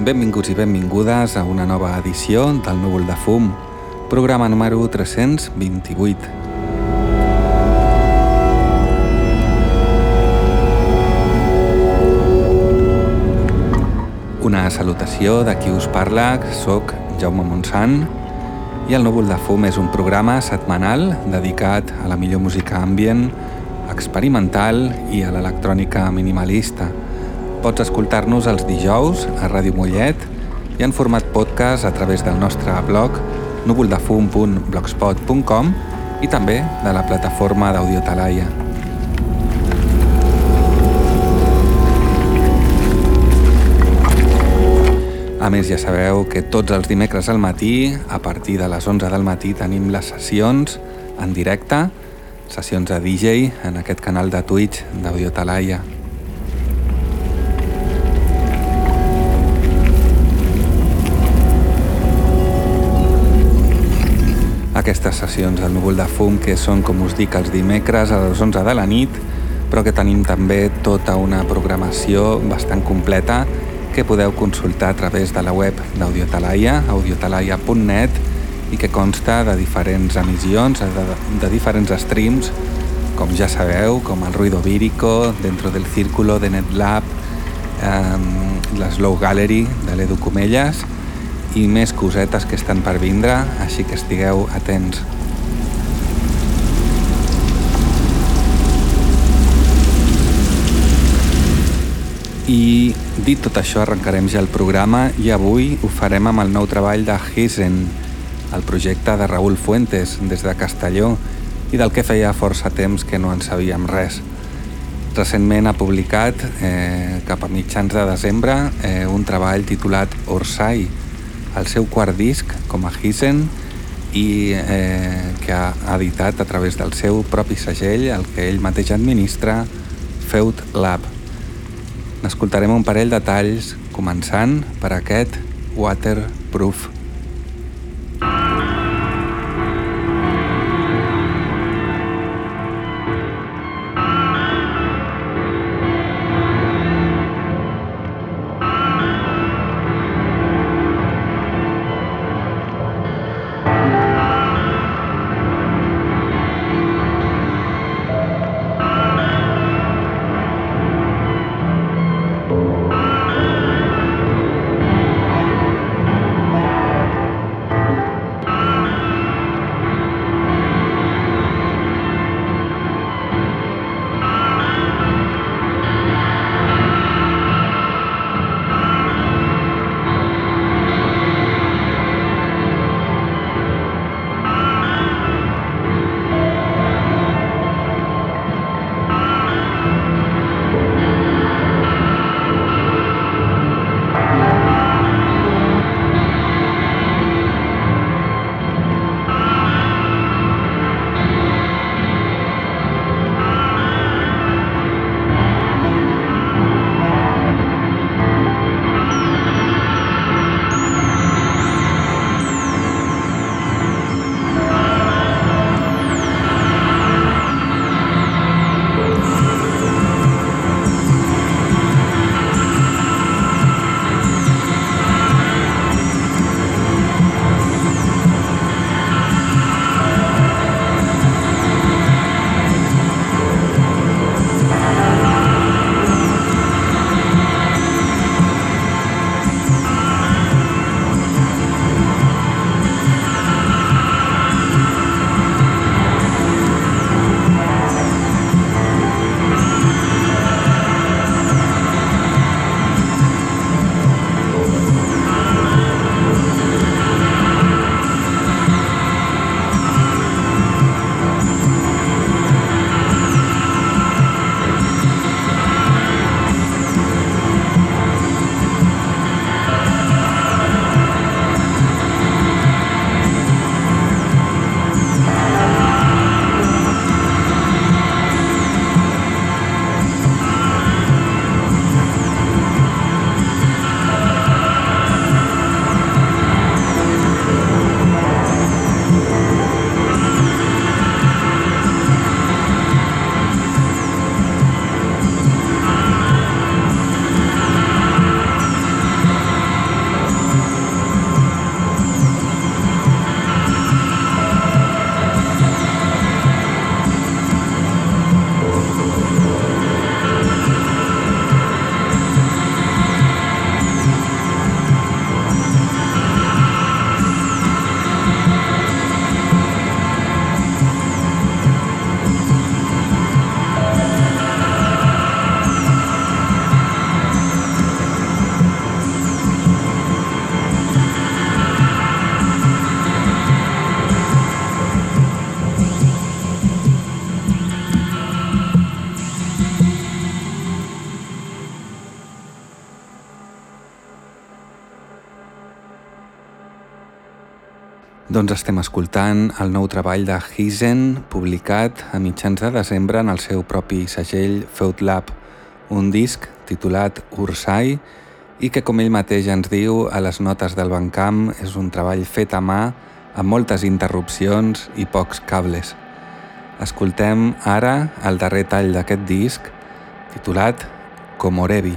benvinguts i benvingudes a una nova edició del Núvol de Fum, programa número 328. Una salutació de qui us parla, soc Jaume Montsant i el Núvol de Fum és un programa setmanal dedicat a la millor música ambient, experimental i a l'electrònica minimalista. Pots escoltar-nos els dijous a Ràdio Mollet i en format podcast a través del nostre blog núvoldefum.blogspot.com i també de la plataforma d'Audiotalaia. A més, ja sabeu que tots els dimecres al matí, a partir de les 11 del matí, tenim les sessions en directe, sessions de DJ en aquest canal de Twitch d'Audiotalaia. Aquestes sessions del núvol de fum que són, com us dic, els dimecres a les 11 de la nit, però que tenim també tota una programació bastant completa que podeu consultar a través de la web d'Audiotalaia, audiotalaia.net, i que consta de diferents emissions, de, de diferents streams, com ja sabeu, com el Ruido Vírico, Dentro del Círculo de NetLab, eh, Slow Gallery de l'Edu Comelles i més cosetes que estan per vindre, així que estigueu atents. I dit tot això, arrencarem ja el programa i avui ho farem amb el nou treball de Hizen, el projecte de Raúl Fuentes des de Castelló i del que feia força temps que no en sabíem res. Recentment ha publicat, eh, cap a mitjans de desembre, eh, un treball titulat Orsai, el seu quart disc com a Hisen i eh, que ha editat a través del seu propi segell, el que ell mateix administra, Feud Lab. N'escoltarem un parell de talls, començant per aquest Waterproof Doncs estem escoltant el nou treball de Hizen, publicat a mitjans de desembre en el seu propi segell Feud Lab, un disc titulat Ursai i que, com ell mateix ens diu a les notes del Bancamp, és un treball fet a mà amb moltes interrupcions i pocs cables. Escoltem ara el darrer tall d'aquest disc, titulat Komorebi.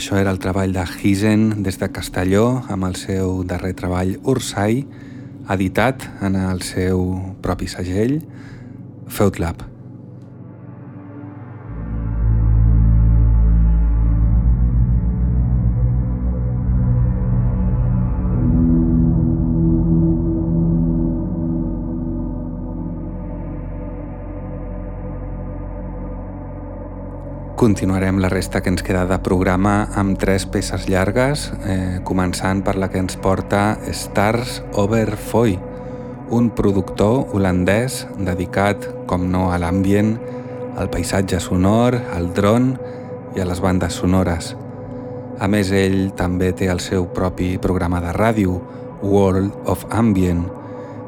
Això era el treball de Hisen des de Castelló amb el seu darrer treball Ursai, editat en el seu propi segell, Feutlab. Continuarem la resta que ens queda de programa amb tres peces llargues, eh, començant per la que ens porta Stars Over Foy, un productor holandès dedicat, com no, a l'ambient, al paisatge sonor, al dron i a les bandes sonores. A més, ell també té el seu propi programa de ràdio, World of Ambient,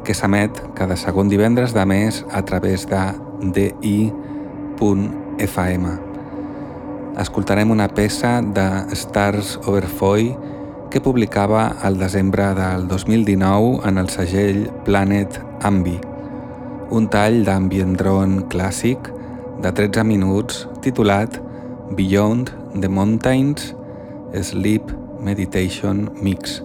que s'emet cada segon divendres de mes a través de di.fm escoltarem una peça de Stars Over Foy que publicava al desembre del 2019 en el segell Planet Ambi, un tall d'ambient drone clàssic de 13 minuts titulat Beyond the Mountains Sleep Meditation Mix.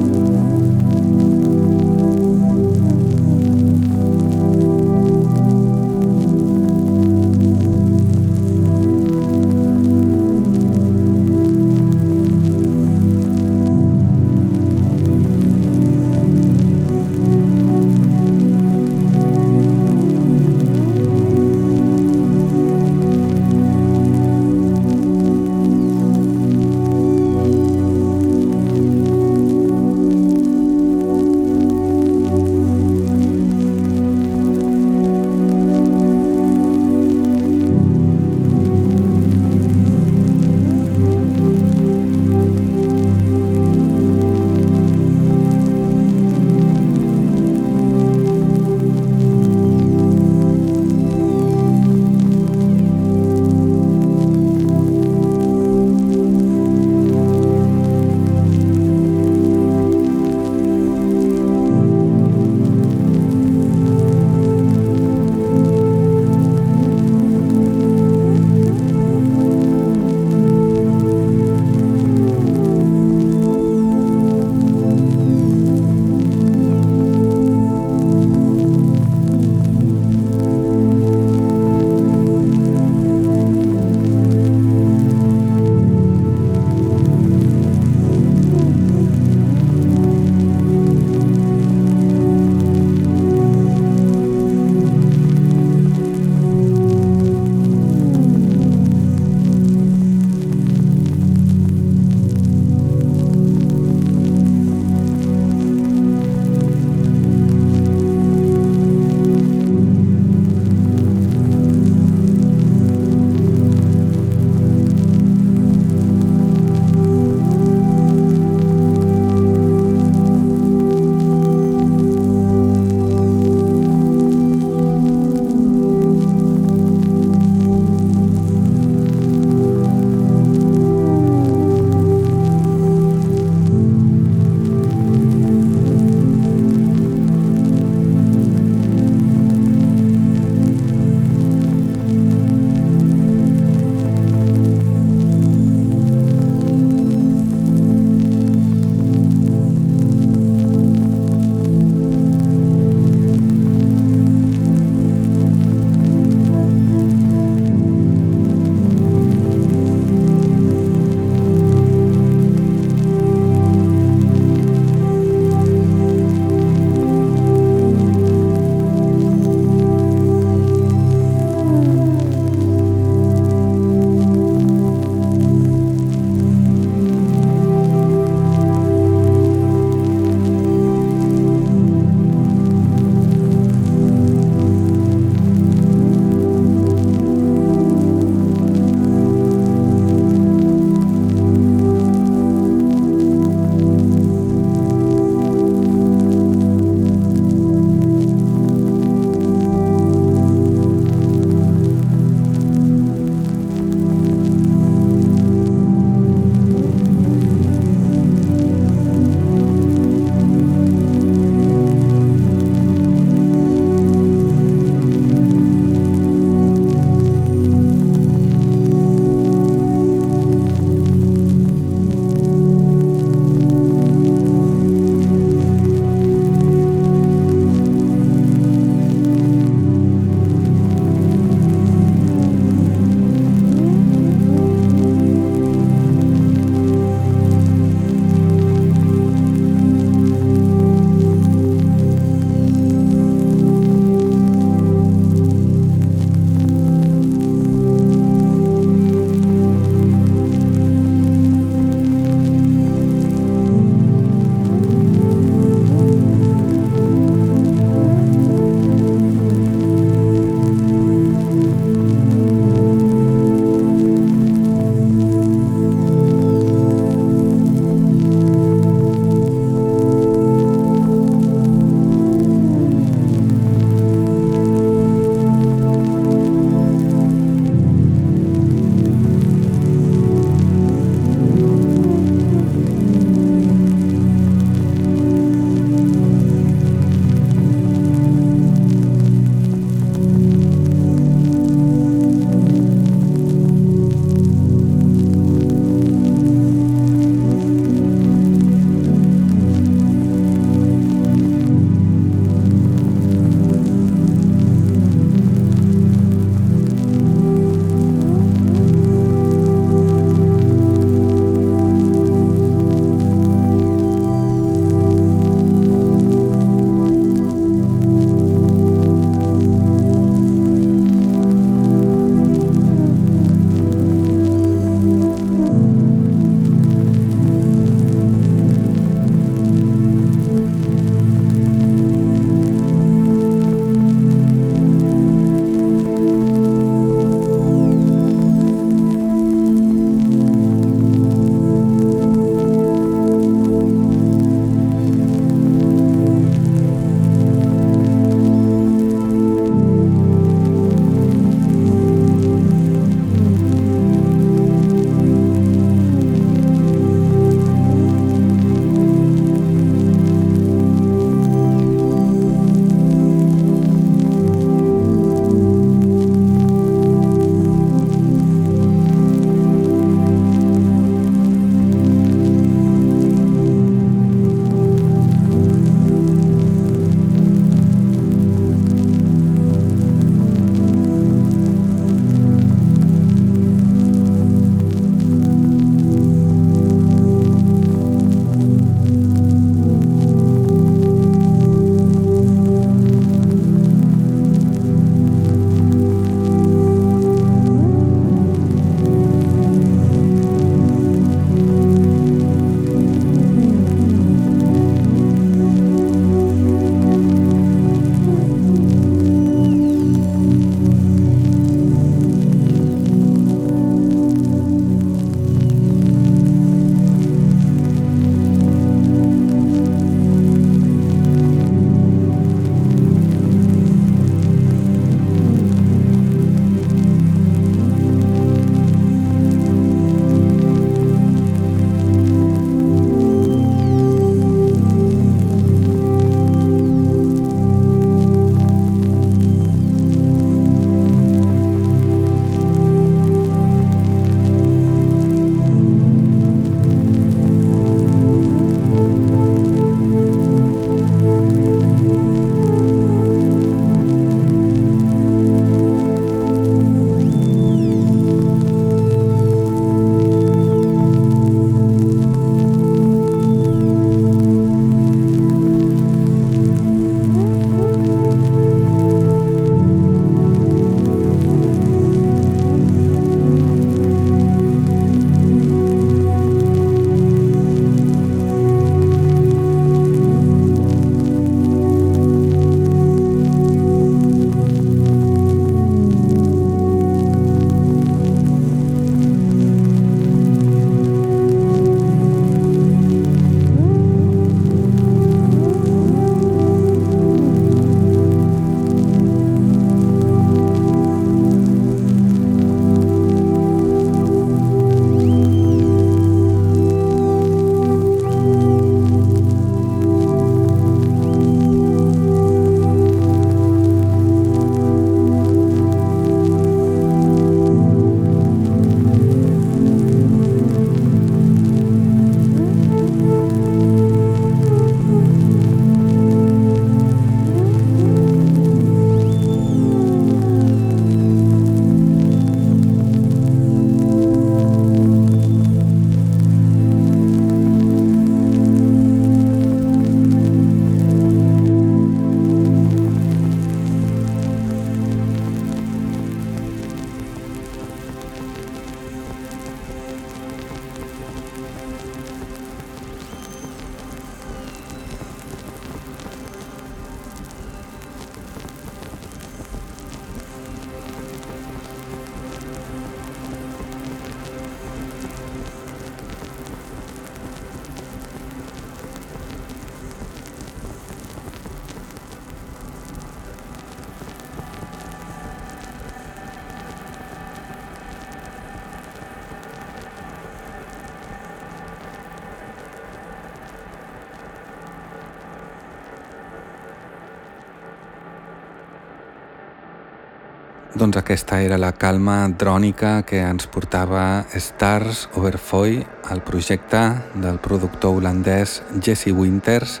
Aquesta era la calma drònica que ens portava Stars Over Foy, el projecte del productor holandès Jesse Winters,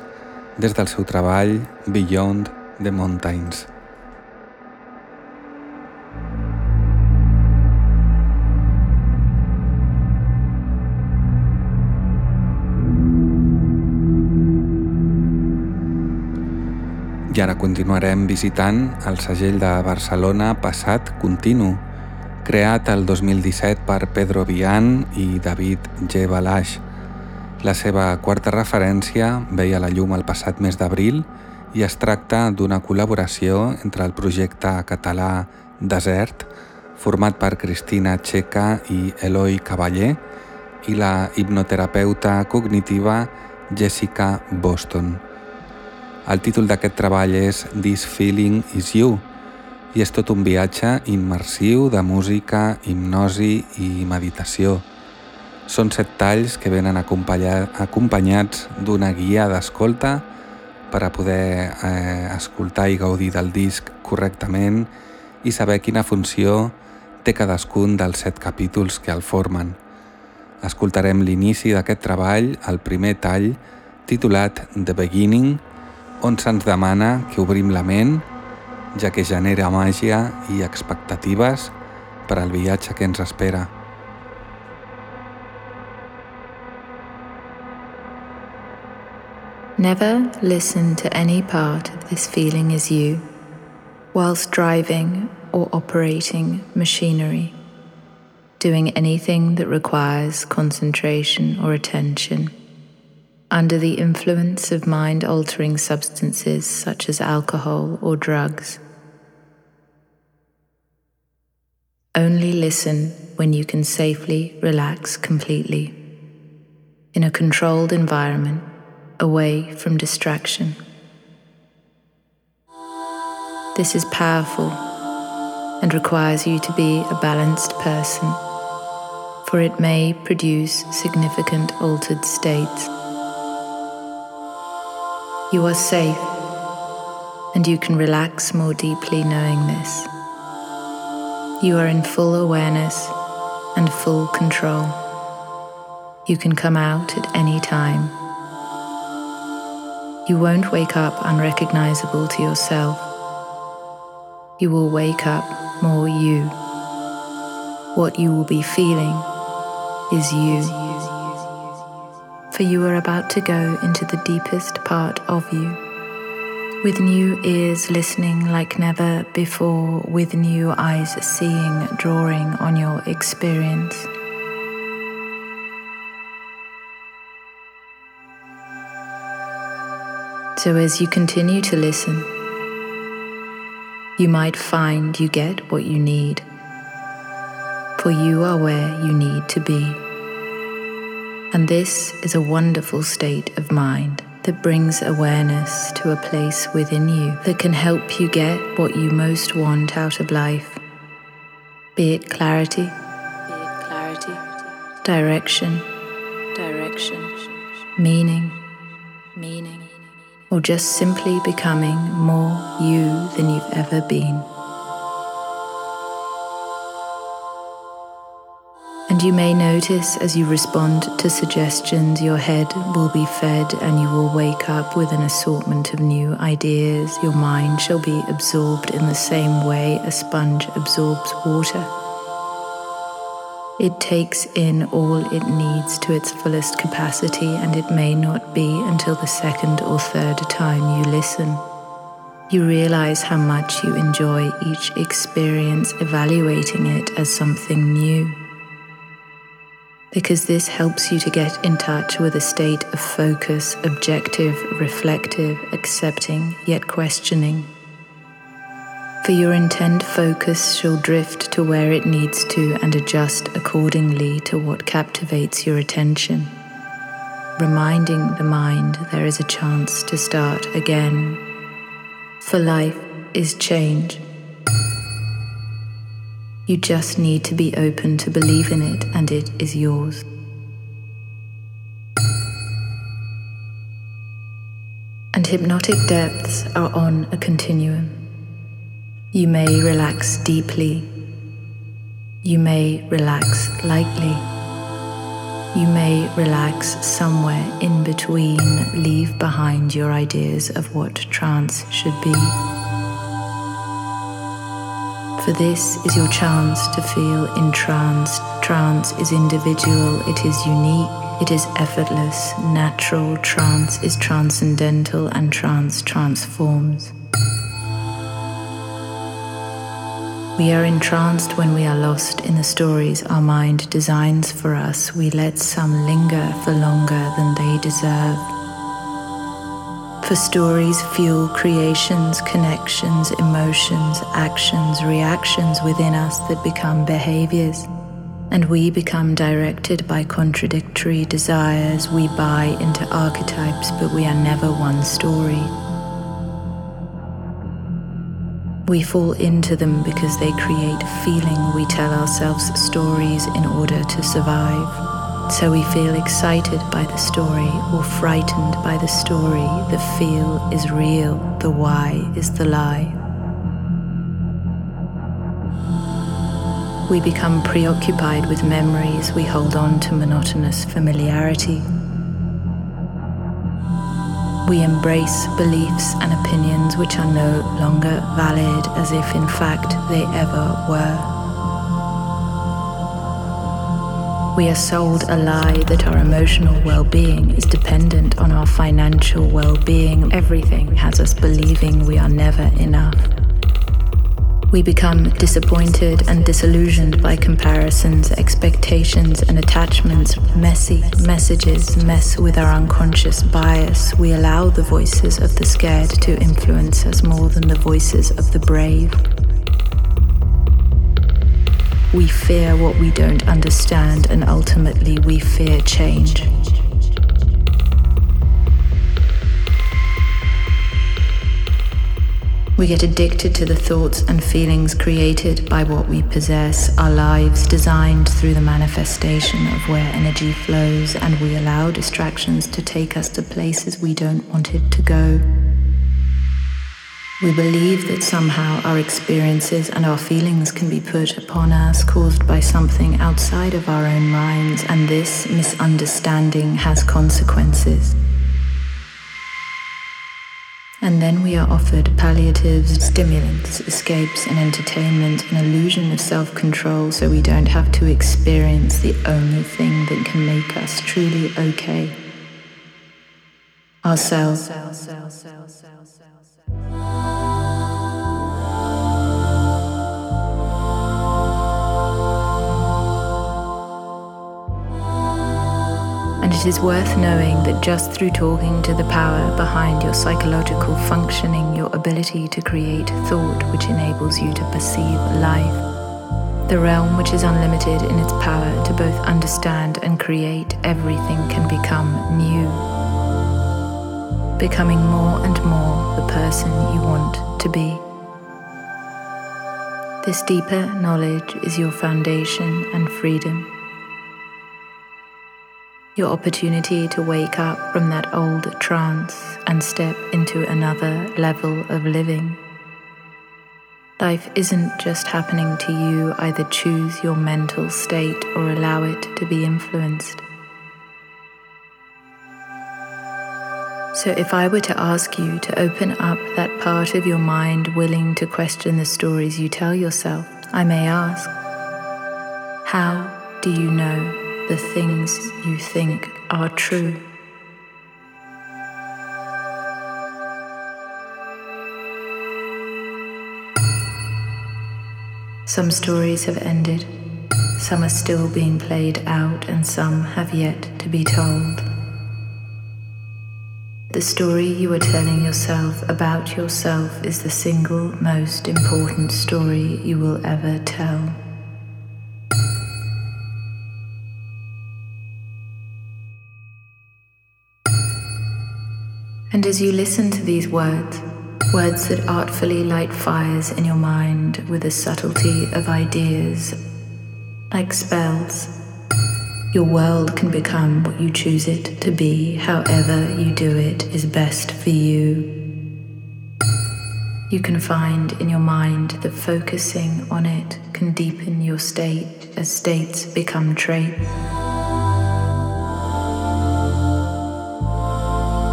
des del seu treball Beyond the Mountains. I ara continuarem visitant el segell de Barcelona Passat Continu, creat el 2017 per Pedro Vian i David G. Balaix. La seva quarta referència veia la llum el passat mes d'abril i es tracta d'una col·laboració entre el projecte català Desert, format per Cristina Checa i Eloi Cavaller, i la hipnoterapeuta cognitiva Jessica Boston. El títol d'aquest treball és This Feeling Is You i és tot un viatge immersiu de música, hipnosi i meditació. Són set talls que venen acompanyats d'una guia d'escolta per a poder eh, escoltar i gaudir del disc correctament i saber quina funció té cadascun dels set capítols que el formen. Escoltarem l'inici d'aquest treball, el primer tall, titulat The Beginning, on se'ns demana que obrim la ment, ja que genera màgia i expectatives per al viatge que ens espera. Never listen to any part of this feeling as you whilst driving or operating machinery, doing anything that requires concentration or attention. Under the influence of mind altering substances such as alcohol or drugs. Only listen when you can safely relax completely, in a controlled environment, away from distraction. This is powerful and requires you to be a balanced person, for it may produce significant altered states. You are safe, and you can relax more deeply knowing this. You are in full awareness and full control. You can come out at any time. You won't wake up unrecognizable to yourself. You will wake up more you. What you will be feeling is you for you are about to go into the deepest part of you. With new ears listening like never before, with new eyes seeing, drawing on your experience. So, as you continue to listen, you might find you get what you need, for you are where you need to be. And this is a wonderful state of mind that brings awareness to a place within you that can help you get what you most want out of life. Be it clarity, be it clarity, direction, direction, meaning, meaning, or just simply becoming more you than you've ever been. You may notice as you respond to suggestions, your head will be fed and you will wake up with an assortment of new ideas. Your mind shall be absorbed in the same way a sponge absorbs water. It takes in all it needs to its fullest capacity, and it may not be until the second or third time you listen. You realize how much you enjoy each experience, evaluating it as something new because this helps you to get in touch with a state of focus, objective, reflective, accepting, yet questioning. For your intent focus shall drift to where it needs to and adjust accordingly to what captivates your attention, reminding the mind there is a chance to start again. For life is change you just need to be open to believe in it, and it is yours. And hypnotic depths are on a continuum. You may relax deeply. You may relax lightly. You may relax somewhere in between, leave behind your ideas of what trance should be. For this is your chance to feel entranced. Trance is individual, it is unique, it is effortless, natural. Trance is transcendental, and trance transforms. We are entranced when we are lost in the stories our mind designs for us. We let some linger for longer than they deserve. For stories fuel creations, connections, emotions, actions, reactions within us that become behaviors. And we become directed by contradictory desires. We buy into archetypes, but we are never one story. We fall into them because they create feeling. We tell ourselves stories in order to survive. So we feel excited by the story or frightened by the story. The feel is real, the why is the lie. We become preoccupied with memories, we hold on to monotonous familiarity. We embrace beliefs and opinions which are no longer valid as if in fact they ever were. We are sold a lie that our emotional well being is dependent on our financial well being. Everything has us believing we are never enough. We become disappointed and disillusioned by comparisons, expectations, and attachments. Messy messages mess with our unconscious bias. We allow the voices of the scared to influence us more than the voices of the brave. We fear what we don't understand, and ultimately, we fear change. We get addicted to the thoughts and feelings created by what we possess, our lives designed through the manifestation of where energy flows, and we allow distractions to take us to places we don't want it to go. We believe that somehow our experiences and our feelings can be put upon us, caused by something outside of our own minds, and this misunderstanding has consequences. And then we are offered palliatives, stimulants, escapes, and entertainment, an illusion of self control so we don't have to experience the only thing that can make us truly okay ourselves. It is worth knowing that just through talking to the power behind your psychological functioning, your ability to create thought which enables you to perceive life, the realm which is unlimited in its power to both understand and create everything can become new. Becoming more and more the person you want to be. This deeper knowledge is your foundation and freedom your opportunity to wake up from that old trance and step into another level of living. Life isn't just happening to you, either choose your mental state or allow it to be influenced. So, if I were to ask you to open up that part of your mind willing to question the stories you tell yourself, I may ask, How do you know the things you think are true. Some stories have ended, some are still being played out, and some have yet to be told. The story you are telling yourself about yourself is the single most important story you will ever tell. And as you listen to these words, words that artfully light fires in your mind with a subtlety of ideas, like spells, your world can become what you choose it to be, however you do it is best for you. You can find in your mind that focusing on it can deepen your state as states become traits.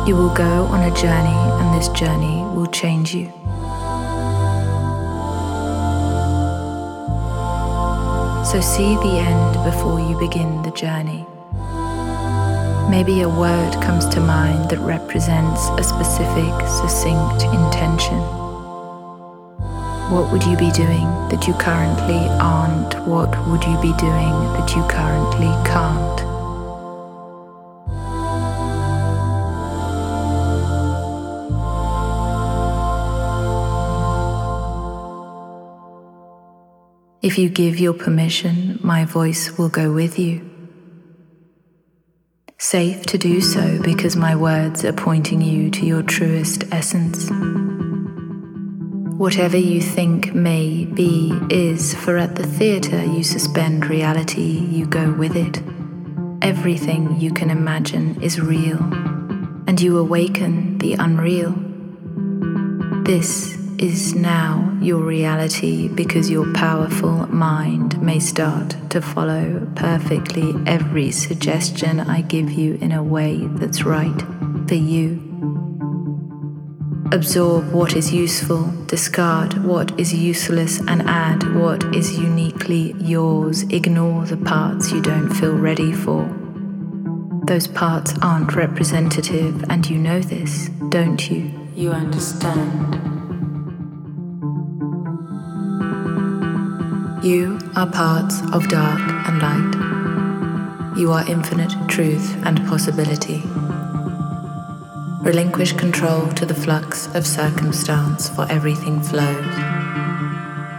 You will go on a journey, and this journey will change you. So see the end before you begin the journey. Maybe a word comes to mind that represents a specific, succinct intention. What would you be doing that you currently aren't? What would you be doing that you currently can't? If you give your permission, my voice will go with you. Safe to do so because my words are pointing you to your truest essence. Whatever you think may be is, for at the theatre you suspend reality, you go with it. Everything you can imagine is real, and you awaken the unreal. This is now your reality because your powerful mind may start to follow perfectly every suggestion I give you in a way that's right for you. Absorb what is useful, discard what is useless, and add what is uniquely yours. Ignore the parts you don't feel ready for. Those parts aren't representative, and you know this, don't you? You understand. You are parts of dark and light. You are infinite truth and possibility. Relinquish control to the flux of circumstance, for everything flows.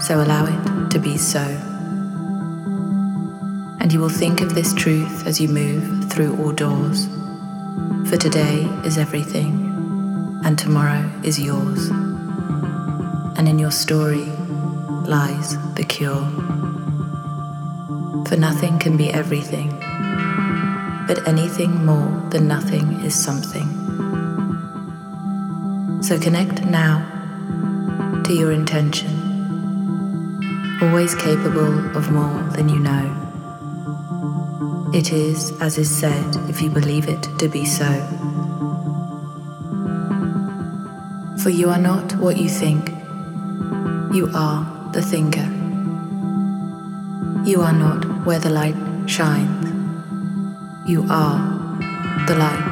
So allow it to be so. And you will think of this truth as you move through all doors. For today is everything, and tomorrow is yours. And in your story, lies the cure. For nothing can be everything, but anything more than nothing is something. So connect now to your intention, always capable of more than you know. It is as is said if you believe it to be so. For you are not what you think, you are the thinker. You are not where the light shines. You are the light.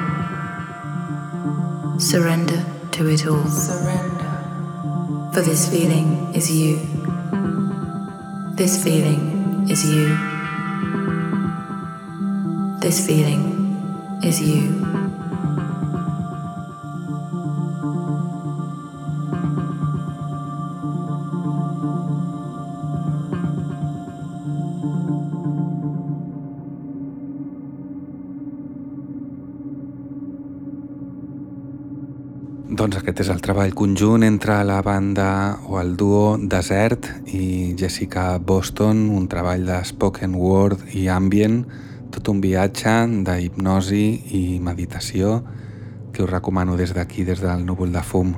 Surrender to it all. Surrender. For this feeling is you. This feeling is you. This feeling is you. Aquest és el treball conjunt entre la banda o el duo Desert i Jessica Boston, un treball de spoken word i ambient, tot un viatge d'hipnosi i meditació que us recomano des d'aquí, des del núvol de fum.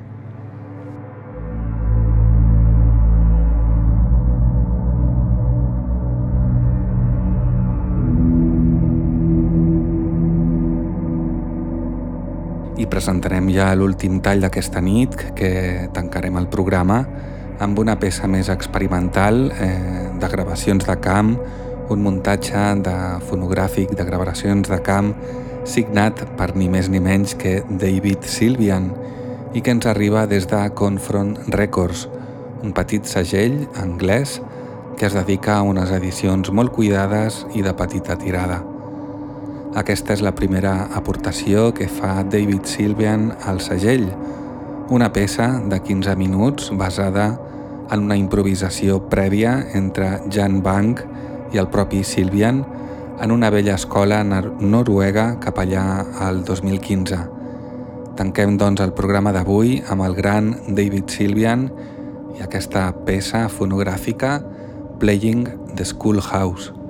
Presentarem ja l'últim tall d'aquesta nit que tancarem el programa amb una peça més experimental eh, de gravacions de camp, un muntatge de fonogràfic de gravacions de camp signat per ni més ni menys que David Sylvian i que ens arriba des de Confront Records, un petit segell anglès que es dedica a unes edicions molt cuidades i de petita tirada. Aquesta és la primera aportació que fa David Sylvian al segell, una peça de 15 minuts basada en una improvisació prèvia entre Jan Bank i el propi Sylvian en una vella escola noruega cap allà al 2015. Tanquem doncs el programa d'avui amb el gran David Sylvian i aquesta peça fonogràfica Playing the Schoolhouse.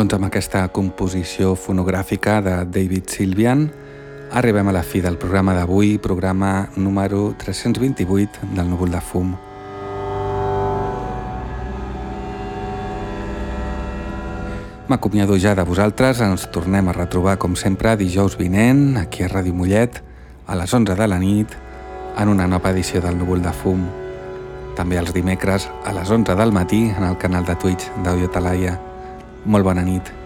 Doncs amb aquesta composició fonogràfica de David Silvian arribem a la fi del programa d'avui, programa número 328 del Núvol de Fum. M'acomiado ja de vosaltres, ens tornem a retrobar com sempre dijous vinent, aquí a Ràdio Mollet, a les 11 de la nit, en una nova edició del Núvol de Fum. També els dimecres a les 11 del matí en el canal de Twitch d'Audio Talaia. Molt bona nit.